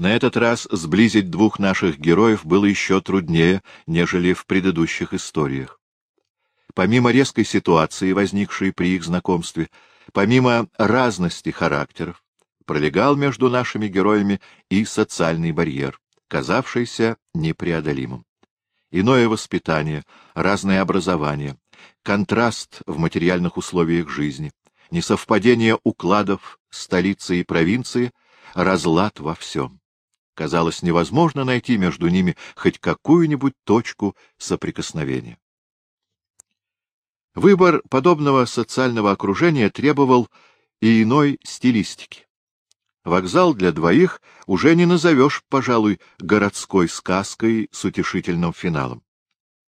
На этот раз сблизить двух наших героев было еще труднее, нежели в предыдущих историях. Помимо резкой ситуации, возникшей при их знакомстве, помимо разности характеров, пролегал между нашими героями и социальный барьер, казавшийся непреодолимым. Иное воспитание, разное образование, контраст в материальных условиях жизни, несовпадение укладов столицы и провинции, разлад во всем. Казалось невозможно найти между ними хоть какую-нибудь точку соприкосновения. Выбор подобного социального окружения требовал и иной стилистики. Вокзал для двоих уже не назовешь, пожалуй, городской сказкой с утешительным финалом.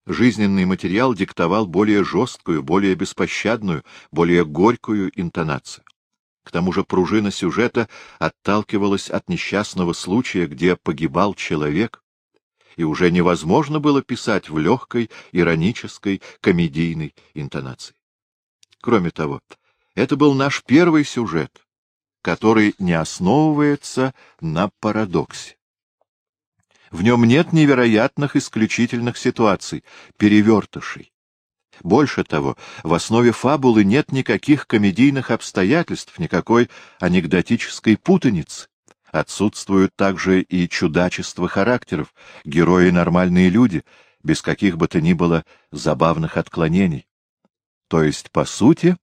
Жизненный материал диктовал более жесткую, более беспощадную, более горькую интонацию. К тому же пружина сюжета отталкивалась от несчастного случая, где погибал человек, и уже невозможно было писать в легкой, иронической, комедийной интонации. Кроме того, это был наш первый сюжет, который не основывается на парадоксе. В нем нет невероятных исключительных ситуаций, перевертышей. Больше того, в основе фабулы нет никаких комедийных обстоятельств, никакой анекдотической путаницы. Отсутствуют также и чудачества характеров, герои нормальные люди, без каких бы то ни было забавных отклонений. То есть, по сути,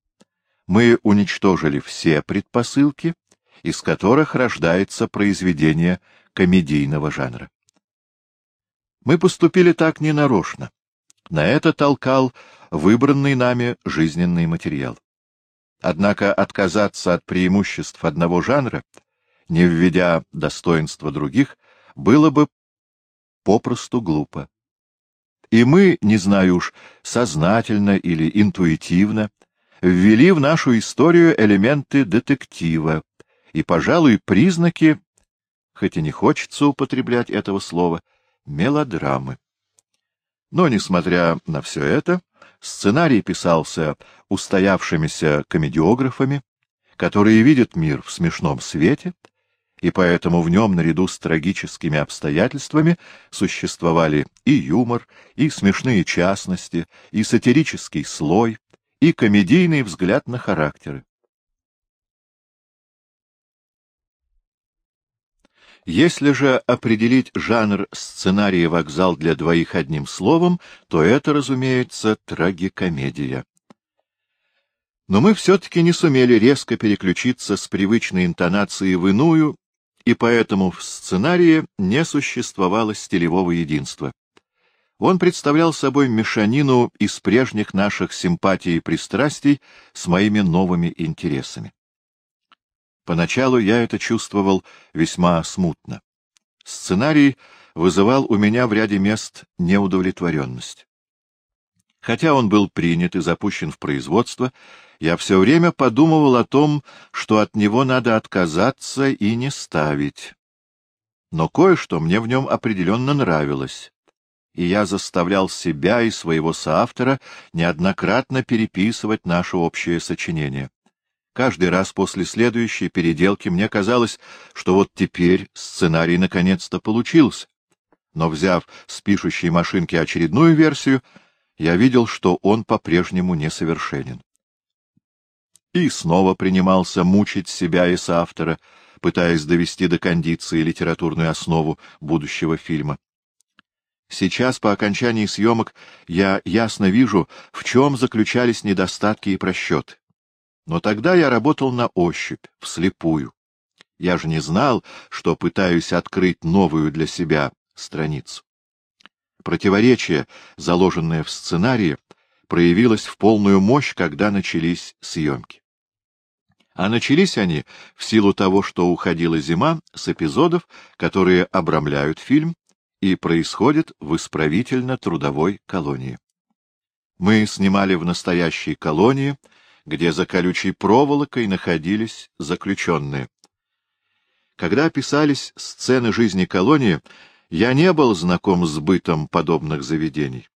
мы уничтожили все предпосылки, из которых рождается произведение комедийного жанра. Мы поступили так ненарочно. На это толкал выбранный нами жизненный материал. Однако отказаться от преимуществ одного жанра, не введя достоинства других, было бы попросту глупо. И мы, не знаю уж, сознательно или интуитивно, ввели в нашу историю элементы детектива и, пожалуй, признаки, хоть и не хочется употреблять этого слова, мелодрамы. Но, несмотря на все это, сценарий писался устоявшимися комедиографами, которые видят мир в смешном свете, и поэтому в нем, наряду с трагическими обстоятельствами, существовали и юмор, и смешные частности, и сатирический слой, и комедийный взгляд на характеры. Если же определить жанр сценария «Вокзал для двоих» одним словом, то это, разумеется, трагикомедия. Но мы все-таки не сумели резко переключиться с привычной интонации в иную, и поэтому в сценарии не существовало стилевого единства. Он представлял собой мешанину из прежних наших симпатий и пристрастий с моими новыми интересами. Поначалу я это чувствовал весьма смутно. Сценарий вызывал у меня в ряде мест неудовлетворенность. Хотя он был принят и запущен в производство, я все время подумывал о том, что от него надо отказаться и не ставить. Но кое-что мне в нем определенно нравилось, и я заставлял себя и своего соавтора неоднократно переписывать наше общее сочинение. Каждый раз после следующей переделки мне казалось, что вот теперь сценарий наконец-то получился. Но, взяв с пишущей машинки очередную версию, я видел, что он по-прежнему несовершенен. И снова принимался мучить себя и соавтора, пытаясь довести до кондиции литературную основу будущего фильма. Сейчас, по окончании съемок, я ясно вижу, в чем заключались недостатки и просчеты. Но тогда я работал на ощупь, вслепую. Я же не знал, что пытаюсь открыть новую для себя страницу. Противоречие, заложенное в сценарии, проявилось в полную мощь, когда начались съемки. А начались они в силу того, что уходила зима с эпизодов, которые обрамляют фильм и происходят в исправительно-трудовой колонии. Мы снимали в настоящей колонии — где за колючей проволокой находились заключенные. Когда писались сцены жизни колонии, я не был знаком с бытом подобных заведений.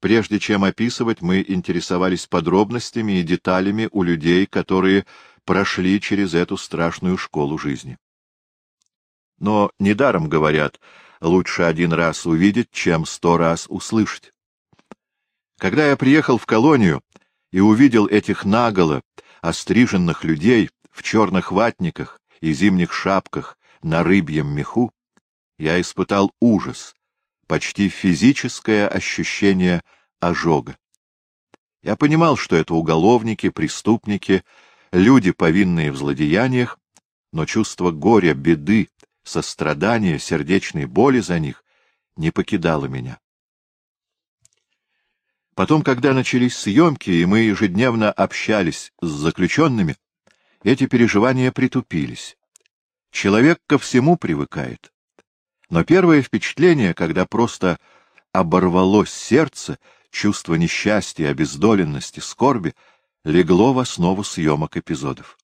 Прежде чем описывать, мы интересовались подробностями и деталями у людей, которые прошли через эту страшную школу жизни. Но недаром говорят, лучше один раз увидеть, чем сто раз услышать. Когда я приехал в колонию и увидел этих наголо остриженных людей в черных ватниках и зимних шапках на рыбьем меху, я испытал ужас, почти физическое ощущение ожога. Я понимал, что это уголовники, преступники, люди, повинные в злодеяниях, но чувство горя, беды, сострадания, сердечной боли за них не покидало меня. Потом, когда начались съемки, и мы ежедневно общались с заключенными, эти переживания притупились. Человек ко всему привыкает. Но первое впечатление, когда просто оборвалось сердце, чувство несчастья, обездоленности, скорби, легло в основу съемок эпизодов.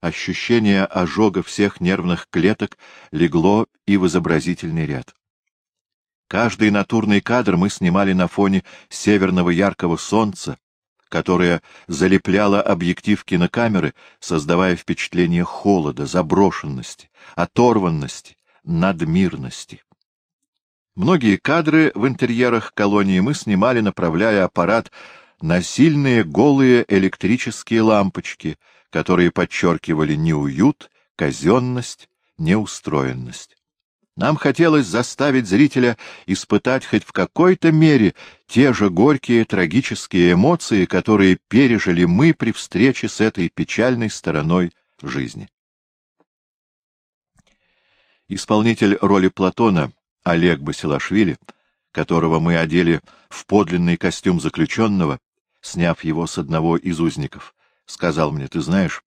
Ощущение ожога всех нервных клеток легло и в изобразительный ряд. Каждый натурный кадр мы снимали на фоне северного яркого солнца, которое залепляло объектив кинокамеры, создавая впечатление холода, заброшенности, оторванности, надмирности. Многие кадры в интерьерах колонии мы снимали, направляя аппарат на сильные голые электрические лампочки, которые подчеркивали неуют, казенность, неустроенность. Нам хотелось заставить зрителя испытать хоть в какой-то мере те же горькие трагические эмоции, которые пережили мы при встрече с этой печальной стороной жизни. Исполнитель роли Платона Олег Басилашвили, которого мы одели в подлинный костюм заключенного, сняв его с одного из узников, сказал мне, ты знаешь,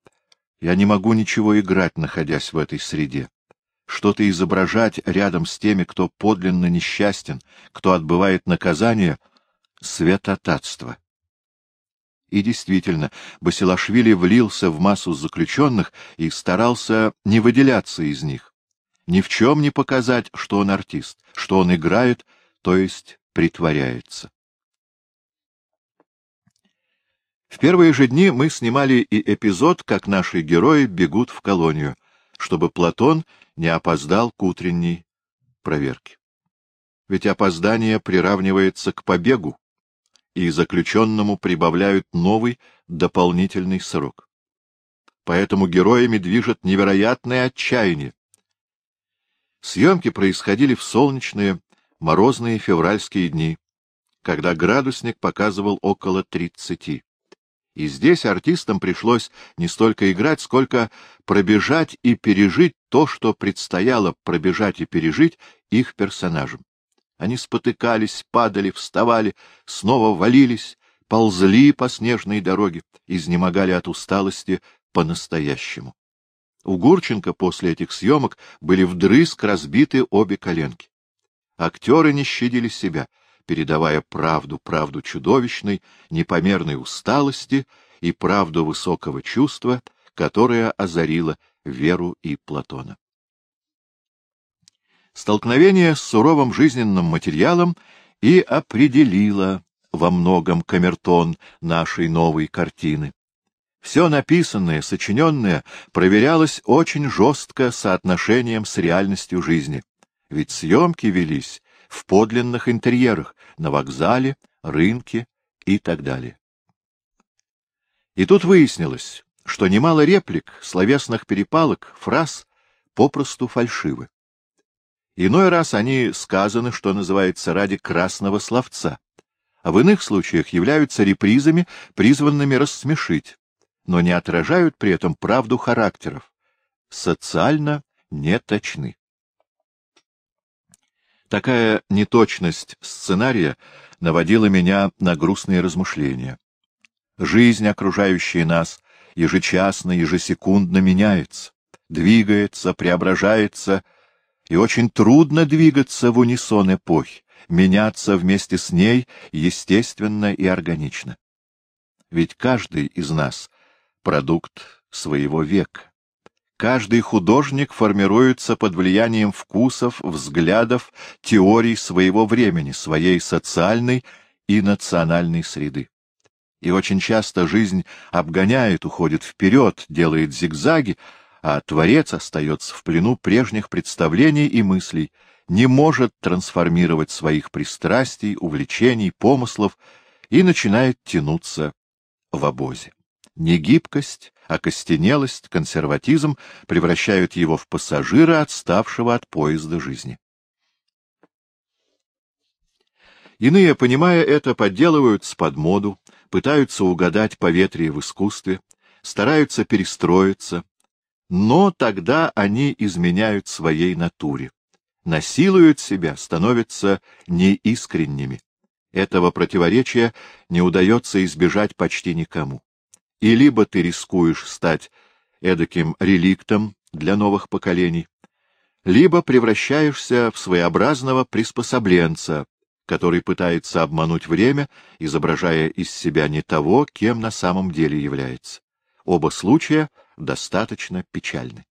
я не могу ничего играть, находясь в этой среде что-то изображать рядом с теми, кто подлинно несчастен, кто отбывает наказание — святотатство. И действительно, Басилашвили влился в массу заключенных и старался не выделяться из них, ни в чем не показать, что он артист, что он играет, то есть притворяется. В первые же дни мы снимали и эпизод, как наши герои бегут в колонию, чтобы Платон не опоздал к утренней проверке. Ведь опоздание приравнивается к побегу, и заключенному прибавляют новый дополнительный срок. Поэтому героями движет невероятное отчаяние. Съемки происходили в солнечные, морозные февральские дни, когда градусник показывал около тридцати. И здесь артистам пришлось не столько играть, сколько пробежать и пережить то, что предстояло пробежать и пережить их персонажам. Они спотыкались, падали, вставали, снова валились, ползли по снежной дороге, изнемогали от усталости по-настоящему. У Гурченко после этих съемок были вдрызг разбиты обе коленки. Актеры не щадили себя — передавая правду, правду чудовищной, непомерной усталости и правду высокого чувства, которое озарило Веру и Платона. Столкновение с суровым жизненным материалом и определило во многом камертон нашей новой картины. Все написанное, сочиненное проверялось очень жестко соотношением с реальностью жизни, ведь съемки велись в подлинных интерьерах, на вокзале, рынке и так далее. И тут выяснилось, что немало реплик, словесных перепалок, фраз попросту фальшивы. Иной раз они сказаны, что называется, ради красного словца, а в иных случаях являются репризами, призванными рассмешить, но не отражают при этом правду характеров, социально неточны. Такая неточность сценария наводила меня на грустные размышления. Жизнь, окружающая нас, ежечасно, ежесекундно меняется, двигается, преображается, и очень трудно двигаться в унисон эпохи, меняться вместе с ней естественно и органично. Ведь каждый из нас — продукт своего века. Каждый художник формируется под влиянием вкусов, взглядов, теорий своего времени, своей социальной и национальной среды. И очень часто жизнь обгоняет, уходит вперед, делает зигзаги, а творец остается в плену прежних представлений и мыслей, не может трансформировать своих пристрастий, увлечений, помыслов и начинает тянуться в обозе. Негибкость, окостенелость, консерватизм превращают его в пассажира, отставшего от поезда жизни. Иные, понимая это, подделываются под моду, пытаются угадать поветрие в искусстве, стараются перестроиться, но тогда они изменяют своей натуре, насилуют себя, становятся неискренними. Этого противоречия не удается избежать почти никому. И либо ты рискуешь стать эдаким реликтом для новых поколений, либо превращаешься в своеобразного приспособленца, который пытается обмануть время, изображая из себя не того, кем на самом деле является. Оба случая достаточно печальны.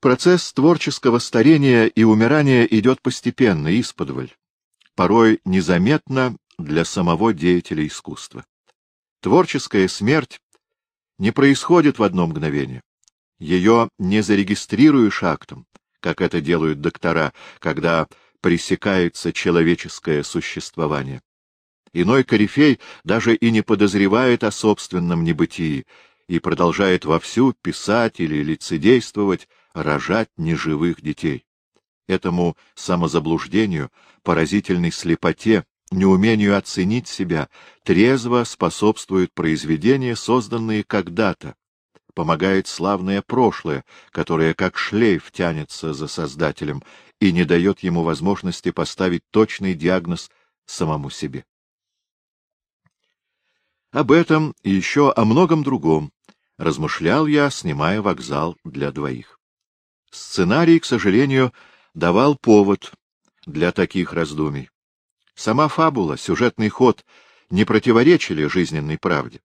Процесс творческого старения и умирания идет постепенно, исподволь, порой незаметно для самого деятеля искусства. Творческая смерть не происходит в одно мгновение. Ее не зарегистрируешь актом, как это делают доктора, когда пресекается человеческое существование. Иной корифей даже и не подозревает о собственном небытии и продолжает вовсю писать или лицедействовать, рожать неживых детей. Этому самозаблуждению, поразительной слепоте, неумению оценить себя, трезво способствуют произведения, созданные когда-то. Помогает славное прошлое, которое как шлейф тянется за Создателем и не дает ему возможности поставить точный диагноз самому себе. Об этом и еще о многом другом размышлял я, снимая вокзал для двоих. Сценарий, к сожалению, давал повод для таких раздумий. Сама фабула, сюжетный ход не противоречили жизненной правде,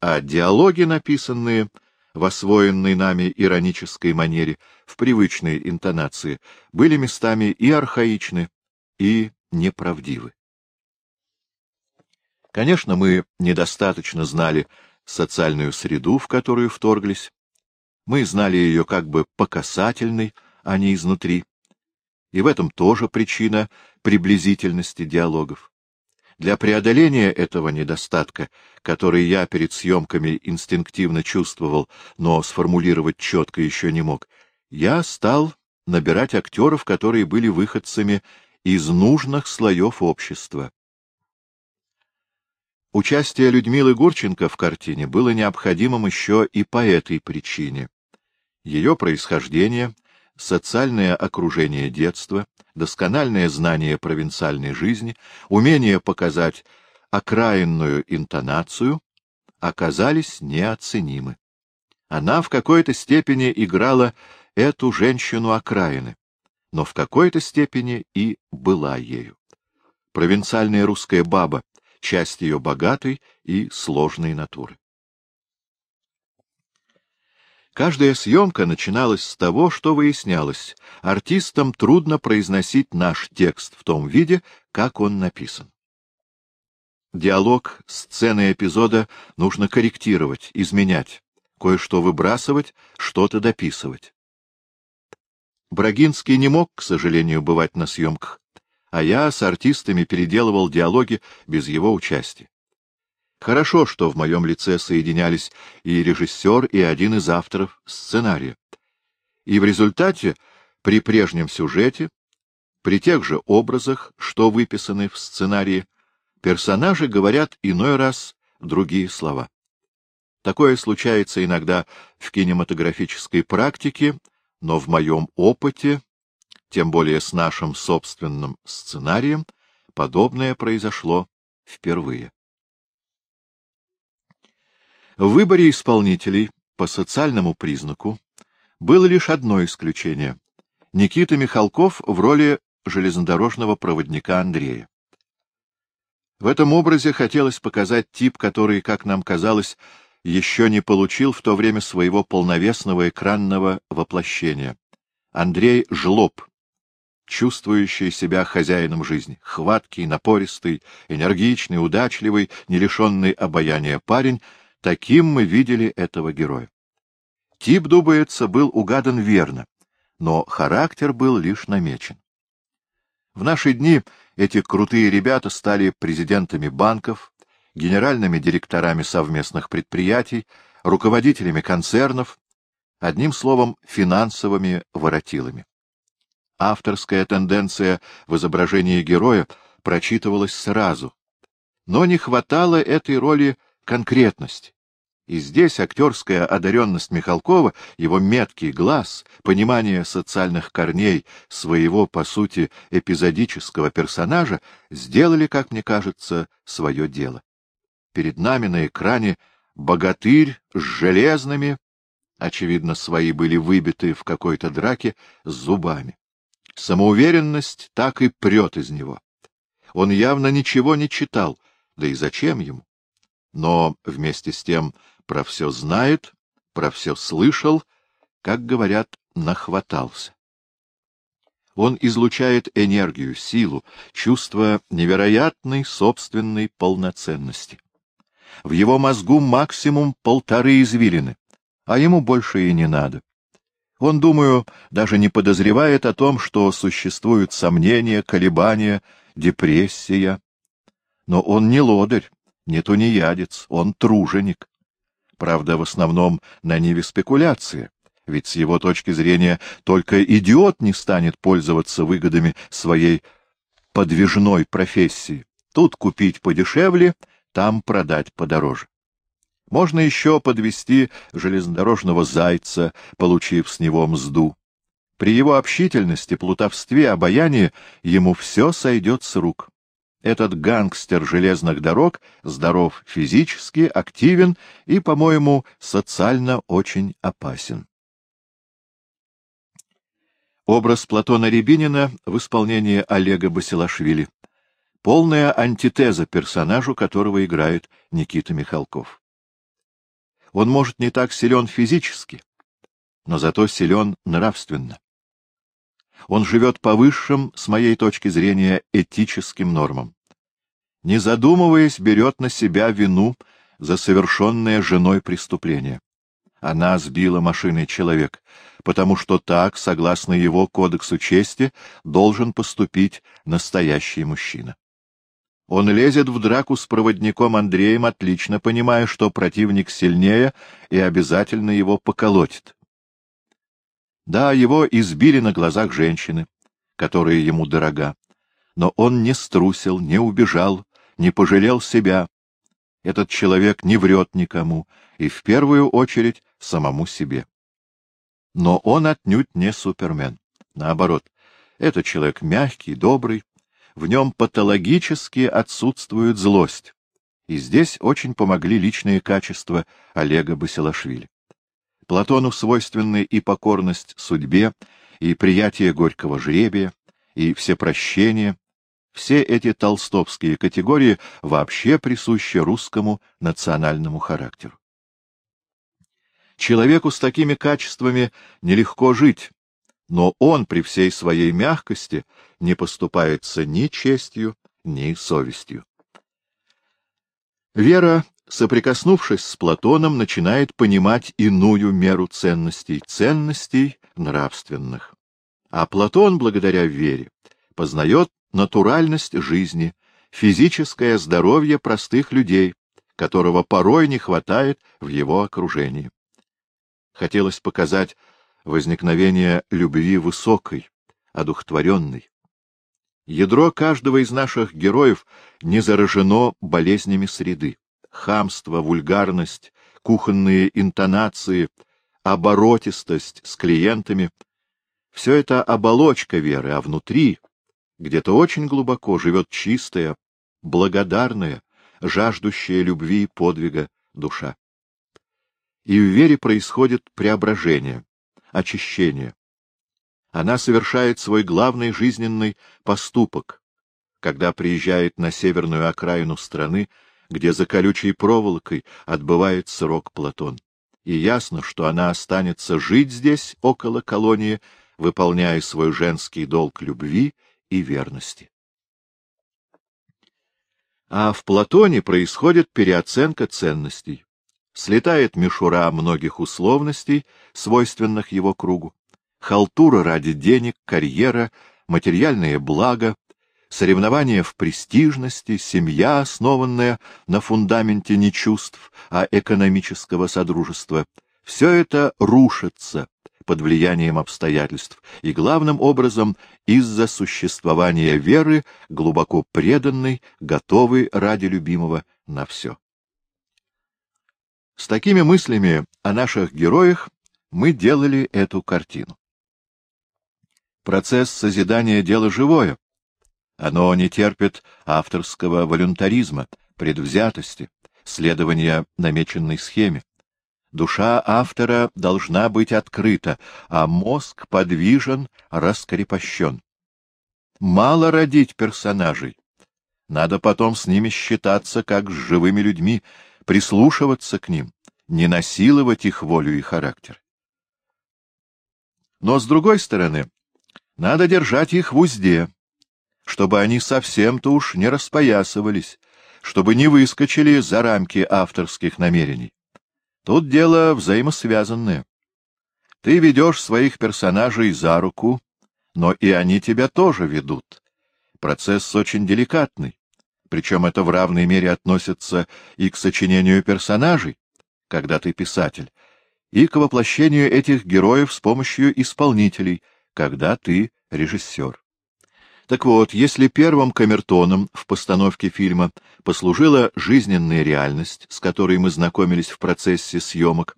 а диалоги, написанные в освоенной нами иронической манере, в привычной интонации, были местами и архаичны, и неправдивы. Конечно, мы недостаточно знали социальную среду, в которую вторглись. Мы знали ее как бы по касательной, а не изнутри. И в этом тоже причина приблизительности диалогов. Для преодоления этого недостатка, который я перед съемками инстинктивно чувствовал, но сформулировать четко еще не мог, я стал набирать актеров, которые были выходцами из нужных слоев общества. Участие Людмилы Гурченко в картине было необходимым еще и по этой причине. Ее происхождение, социальное окружение детства, доскональное знание провинциальной жизни, умение показать окраинную интонацию оказались неоценимы. Она в какой-то степени играла эту женщину окраины, но в какой-то степени и была ею. Провинциальная русская баба, часть ее богатой и сложной натуры. Каждая съемка начиналась с того, что выяснялось. Артистам трудно произносить наш текст в том виде, как он написан. Диалог, сцены эпизода нужно корректировать, изменять, кое-что выбрасывать, что-то дописывать. Брагинский не мог, к сожалению, бывать на съемках, а я с артистами переделывал диалоги без его участия. Хорошо, что в моем лице соединялись и режиссер, и один из авторов сценария. И в результате, при прежнем сюжете, при тех же образах, что выписаны в сценарии, персонажи говорят иной раз другие слова. Такое случается иногда в кинематографической практике, но в моем опыте, тем более с нашим собственным сценарием, подобное произошло впервые. В выборе исполнителей по социальному признаку было лишь одно исключение — Никита Михалков в роли железнодорожного проводника Андрея. В этом образе хотелось показать тип, который, как нам казалось, еще не получил в то время своего полновесного экранного воплощения. Андрей Жлоб, чувствующий себя хозяином жизни, хваткий, напористый, энергичный, удачливый, не лишенный обаяния парень — Таким мы видели этого героя. Тип, думается, был угадан верно, но характер был лишь намечен. В наши дни эти крутые ребята стали президентами банков, генеральными директорами совместных предприятий, руководителями концернов, одним словом, финансовыми воротилами. Авторская тенденция в изображении героя прочитывалась сразу, но не хватало этой роли конкретности. И здесь актерская одаренность Михалкова, его меткий глаз, понимание социальных корней своего, по сути, эпизодического персонажа сделали, как мне кажется, свое дело. Перед нами на экране богатырь с железными, очевидно, свои были выбиты в какой-то драке, зубами. Самоуверенность так и прет из него. Он явно ничего не читал, да и зачем ему? Но вместе с тем про все знает, про все слышал, как говорят, нахватался. Он излучает энергию, силу, чувство невероятной собственной полноценности. В его мозгу максимум полторы извилины, а ему больше и не надо. Он, думаю, даже не подозревает о том, что существуют сомнения, колебания, депрессия. Но он не лодырь, не тунеядец, он труженик. Правда, в основном на ниве спекуляции, ведь с его точки зрения только идиот не станет пользоваться выгодами своей подвижной профессии. Тут купить подешевле, там продать подороже. Можно еще подвести железнодорожного зайца, получив с него мзду. При его общительности, плутовстве, обаянии ему все сойдет с рук. Этот гангстер железных дорог здоров физически, активен и, по-моему, социально очень опасен. Образ Платона Рябинина в исполнении Олега Басилашвили. Полная антитеза персонажу, которого играет Никита Михалков. Он, может, не так силен физически, но зато силен нравственно. Он живет по высшим, с моей точки зрения, этическим нормам. Не задумываясь, берет на себя вину за совершенное женой преступление. Она сбила машиной человек, потому что так, согласно его кодексу чести, должен поступить настоящий мужчина. Он лезет в драку с проводником Андреем, отлично понимая, что противник сильнее и обязательно его поколотит. Да, его избили на глазах женщины, которая ему дорога. Но он не струсил, не убежал, не пожалел себя. Этот человек не врет никому, и в первую очередь самому себе. Но он отнюдь не супермен. Наоборот, это человек мягкий, добрый, в нем патологически отсутствует злость. И здесь очень помогли личные качества Олега Басилашвили. Платону свойственны и покорность судьбе, и приятие горького жребия, и всепрощение. Все эти толстовские категории вообще присущи русскому национальному характеру. Человеку с такими качествами нелегко жить, но он при всей своей мягкости не поступается ни честью, ни совестью. Вера соприкоснувшись с Платоном, начинает понимать иную меру ценностей, ценностей нравственных. А Платон, благодаря вере, познает натуральность жизни, физическое здоровье простых людей, которого порой не хватает в его окружении. Хотелось показать возникновение любви высокой, одухотворенной. Ядро каждого из наших героев не заражено болезнями среды хамство, вульгарность, кухонные интонации, оборотистость с клиентами — все это оболочка веры, а внутри, где-то очень глубоко, живет чистая, благодарная, жаждущая любви и подвига душа. И в вере происходит преображение, очищение. Она совершает свой главный жизненный поступок, когда приезжает на северную окраину страны где за колючей проволокой отбывает срок Платон. И ясно, что она останется жить здесь, около колонии, выполняя свой женский долг любви и верности. А в Платоне происходит переоценка ценностей. Слетает мишура многих условностей, свойственных его кругу. Халтура ради денег, карьера, материальные блага, соревнования в престижности, семья, основанная на фундаменте не чувств, а экономического содружества — все это рушится под влиянием обстоятельств и, главным образом, из-за существования веры, глубоко преданной, готовой ради любимого на все. С такими мыслями о наших героях мы делали эту картину. Процесс созидания — дело живое. Оно не терпит авторского волюнтаризма, предвзятости, следования намеченной схеме. Душа автора должна быть открыта, а мозг подвижен, раскрепощен. Мало родить персонажей. Надо потом с ними считаться, как с живыми людьми, прислушиваться к ним, не насиловать их волю и характер. Но, с другой стороны, надо держать их в узде, чтобы они совсем-то уж не распоясывались, чтобы не выскочили за рамки авторских намерений. Тут дело взаимосвязанное. Ты ведешь своих персонажей за руку, но и они тебя тоже ведут. Процесс очень деликатный, причем это в равной мере относится и к сочинению персонажей, когда ты писатель, и к воплощению этих героев с помощью исполнителей, когда ты режиссер. Так вот, если первым камертоном в постановке фильма послужила жизненная реальность, с которой мы знакомились в процессе съемок,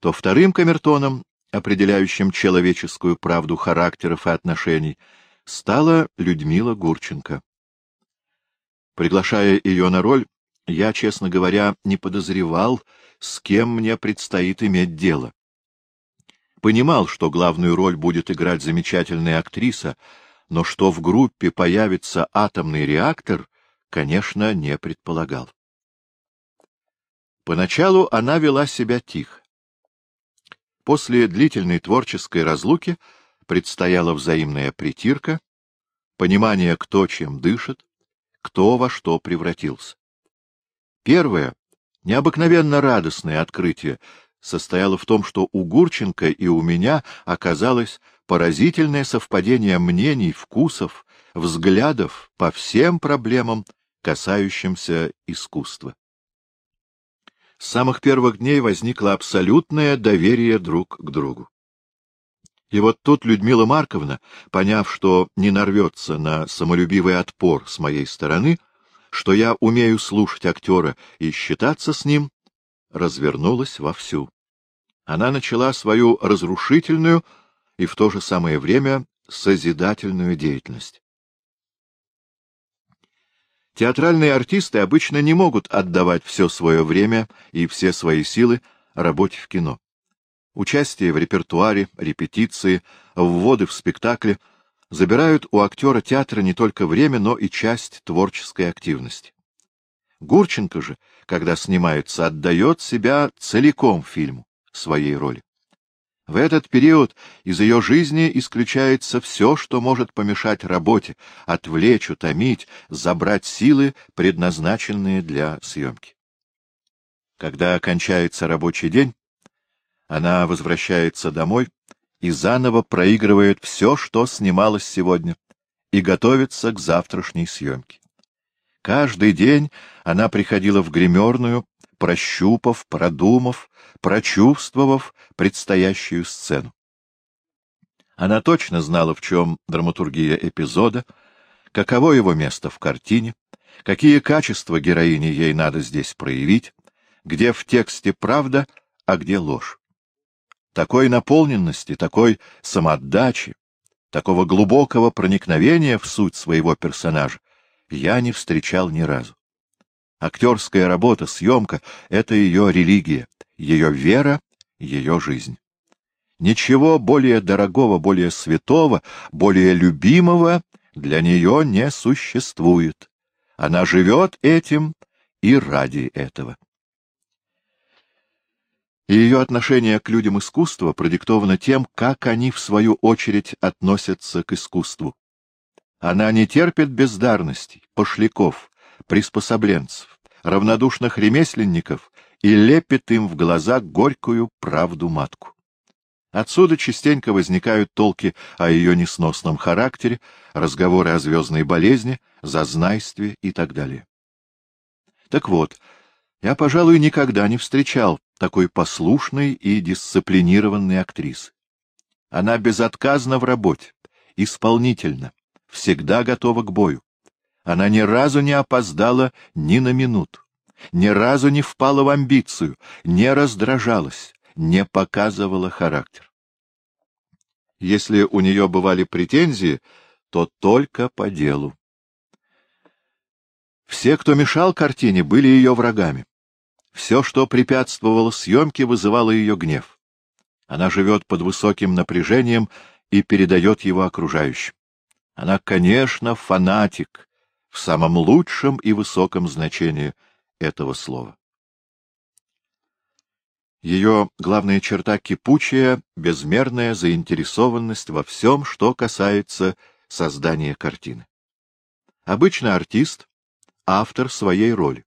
то вторым камертоном, определяющим человеческую правду характеров и отношений, стала Людмила Гурченко. Приглашая ее на роль, я, честно говоря, не подозревал, с кем мне предстоит иметь дело. Понимал, что главную роль будет играть замечательная актриса — но что в группе появится атомный реактор, конечно, не предполагал. Поначалу она вела себя тихо. После длительной творческой разлуки предстояла взаимная притирка, понимание, кто чем дышит, кто во что превратился. Первое, необыкновенно радостное открытие состояло в том, что у Гурченко и у меня оказалось поразительное совпадение мнений, вкусов, взглядов по всем проблемам, касающимся искусства. С самых первых дней возникло абсолютное доверие друг к другу. И вот тут Людмила Марковна, поняв, что не нарвется на самолюбивый отпор с моей стороны, что я умею слушать актера и считаться с ним, развернулась вовсю. Она начала свою разрушительную, и в то же самое время созидательную деятельность. Театральные артисты обычно не могут отдавать все свое время и все свои силы работе в кино. Участие в репертуаре, репетиции, вводы в спектакли забирают у актера театра не только время, но и часть творческой активности. Гурченко же, когда снимается, отдает себя целиком фильму, своей роли. В этот период из ее жизни исключается все, что может помешать работе, отвлечь, утомить, забрать силы, предназначенные для съемки. Когда окончается рабочий день, она возвращается домой и заново проигрывает все, что снималось сегодня, и готовится к завтрашней съемке. Каждый день она приходила в гримерную, прощупав, продумав, прочувствовав предстоящую сцену. Она точно знала, в чем драматургия эпизода, каково его место в картине, какие качества героини ей надо здесь проявить, где в тексте правда, а где ложь. Такой наполненности, такой самоотдачи, такого глубокого проникновения в суть своего персонажа я не встречал ни разу. Актерская работа, съемка — это ее религия, ее вера, ее жизнь. Ничего более дорогого, более святого, более любимого для нее не существует. Она живет этим и ради этого. И ее отношение к людям искусства продиктовано тем, как они, в свою очередь, относятся к искусству. Она не терпит бездарностей, пошляков, приспособленцев, равнодушных ремесленников и лепит им в глаза горькую правду матку. Отсюда частенько возникают толки о ее несносном характере, разговоры о звездной болезни, зазнайстве и так далее. Так вот, я, пожалуй, никогда не встречал такой послушной и дисциплинированной актрисы. Она безотказна в работе, исполнительна, всегда готова к бою. Она ни разу не опоздала ни на минуту, ни разу не впала в амбицию, не раздражалась, не показывала характер. Если у нее бывали претензии, то только по делу. Все, кто мешал картине, были ее врагами. Все, что препятствовало съемке, вызывало ее гнев. Она живет под высоким напряжением и передает его окружающим. Она, конечно, фанатик в самом лучшем и высоком значении этого слова. Ее главная черта — кипучая, безмерная заинтересованность во всем, что касается создания картины. Обычно артист — автор своей роли.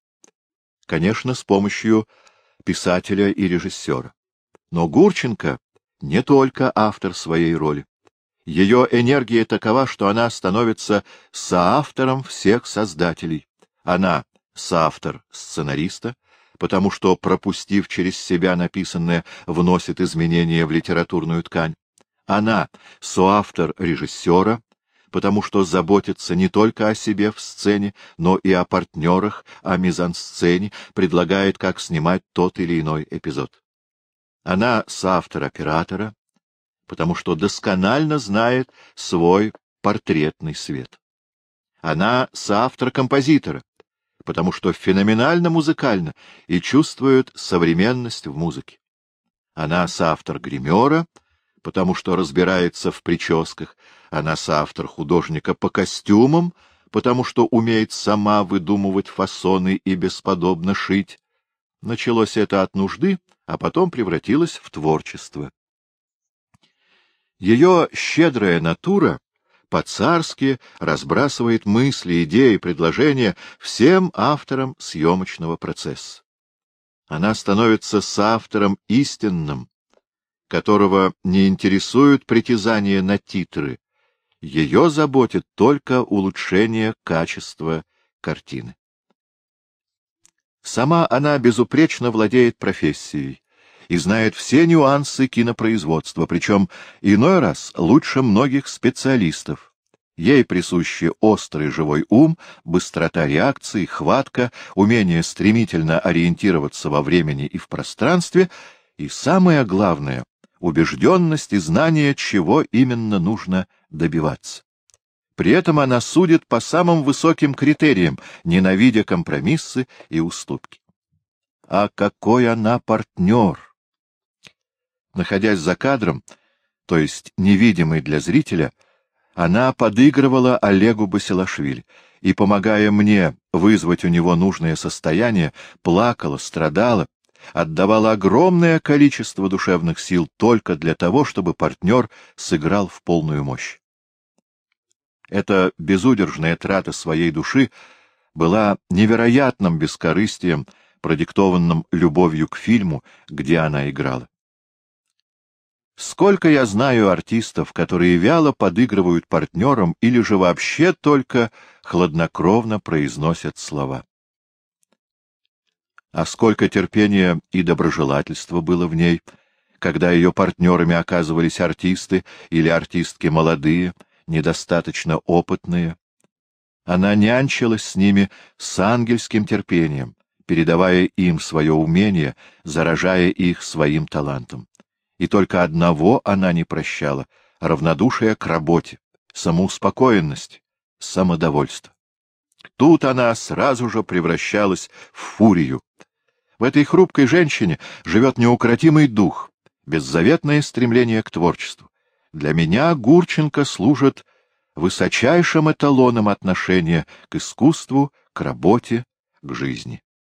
Конечно, с помощью писателя и режиссера. Но Гурченко не только автор своей роли. Ее энергия такова, что она становится соавтором всех создателей. Она — соавтор сценариста, потому что, пропустив через себя написанное, вносит изменения в литературную ткань. Она — соавтор режиссера, потому что заботится не только о себе в сцене, но и о партнерах, о мизансцене, предлагает, как снимать тот или иной эпизод. Она соавтор оператора, потому что досконально знает свой портретный свет. Она соавтор композитора, потому что феноменально музыкальна и чувствует современность в музыке. Она соавтор гримера, потому что разбирается в прическах, она соавтор художника по костюмам, потому что умеет сама выдумывать фасоны и бесподобно шить. Началось это от нужды, а потом превратилось в творчество. Ее щедрая натура по-царски разбрасывает мысли, идеи, предложения всем авторам съемочного процесса. Она становится соавтором истинным, которого не интересуют притязания на титры. Ее заботит только улучшение качества картины. Сама она безупречно владеет профессией, и знает все нюансы кинопроизводства, причем иной раз лучше многих специалистов. Ей присущи острый живой ум, быстрота реакции, хватка, умение стремительно ориентироваться во времени и в пространстве, и самое главное — убежденность и знание, чего именно нужно добиваться. При этом она судит по самым высоким критериям, ненавидя компромиссы и уступки. А какой она партнер! Находясь за кадром, то есть невидимый для зрителя, она подыгрывала Олегу Басилашвили и, помогая мне вызвать у него нужное состояние, плакала, страдала, отдавала огромное количество душевных сил только для того, чтобы партнер сыграл в полную мощь. Эта безудержная трата своей души была невероятным бескорыстием, продиктованным любовью к фильму, где она играла. Сколько я знаю артистов, которые вяло подыгрывают партнерам или же вообще только хладнокровно произносят слова. А сколько терпения и доброжелательства было в ней, когда ее партнерами оказывались артисты или артистки молодые, недостаточно опытные. Она нянчилась с ними с ангельским терпением, передавая им свое умение, заражая их своим талантом и только одного она не прощала — равнодушие к работе, самоуспокоенность, самодовольство. Тут она сразу же превращалась в фурию. В этой хрупкой женщине живет неукротимый дух, беззаветное стремление к творчеству. Для меня Гурченко служит высочайшим эталоном отношения к искусству, к работе, к жизни.